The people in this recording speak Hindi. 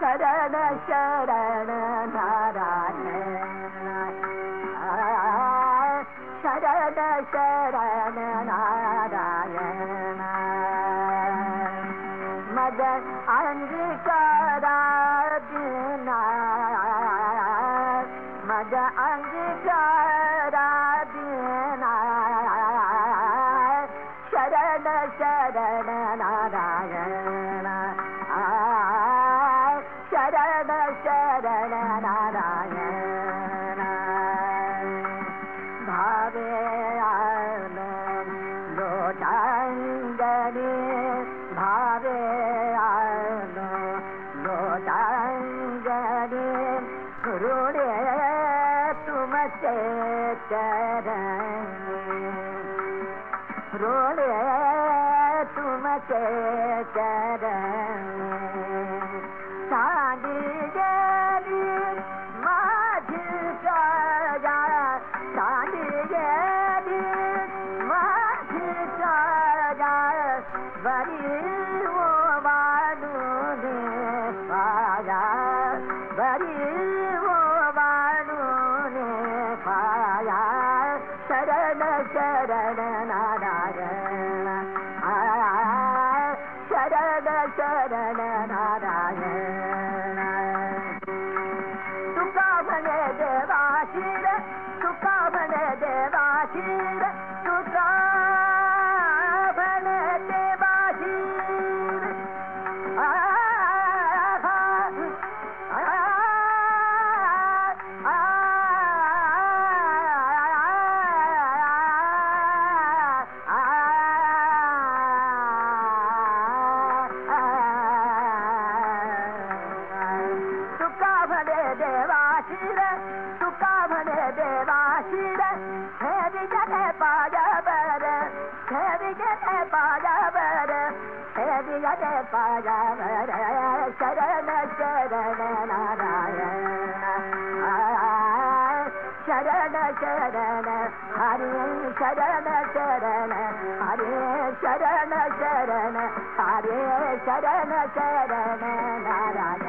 शरण शरण नारायण शरण शरण नारायण मद अंगीकारा मद अंगीकारा दिना शरण शरण नारायण ಶರಣ ಶರಣ ನಾರಾಯಣ ಭಾವೇ ಲೋಟಾಂಗಣಿ ಭಾವೇ ಲೋಟಾಂಗಣಿ ಗುರುಡೇ ತುಮ ಚೇತರ ರೋಡೇ ತುಮ ಚೇತರ बरी ओ बाळून पाया बरी ओ बाळून पाया शरण शरण नारायण शरण शरण नारायण तुका म्हणे देवाशीर तुका म्हणे देवाशीर देवाशीर तुका म्हणे देवाशीर हे विजने पाजाबर हे विजने पाजाबर हे विजने पाजाबर शरण शरण नारायण। शरण शरण, हरे शरण शरण, हरे शरण शरण, हरे शरण शरण, नारायण।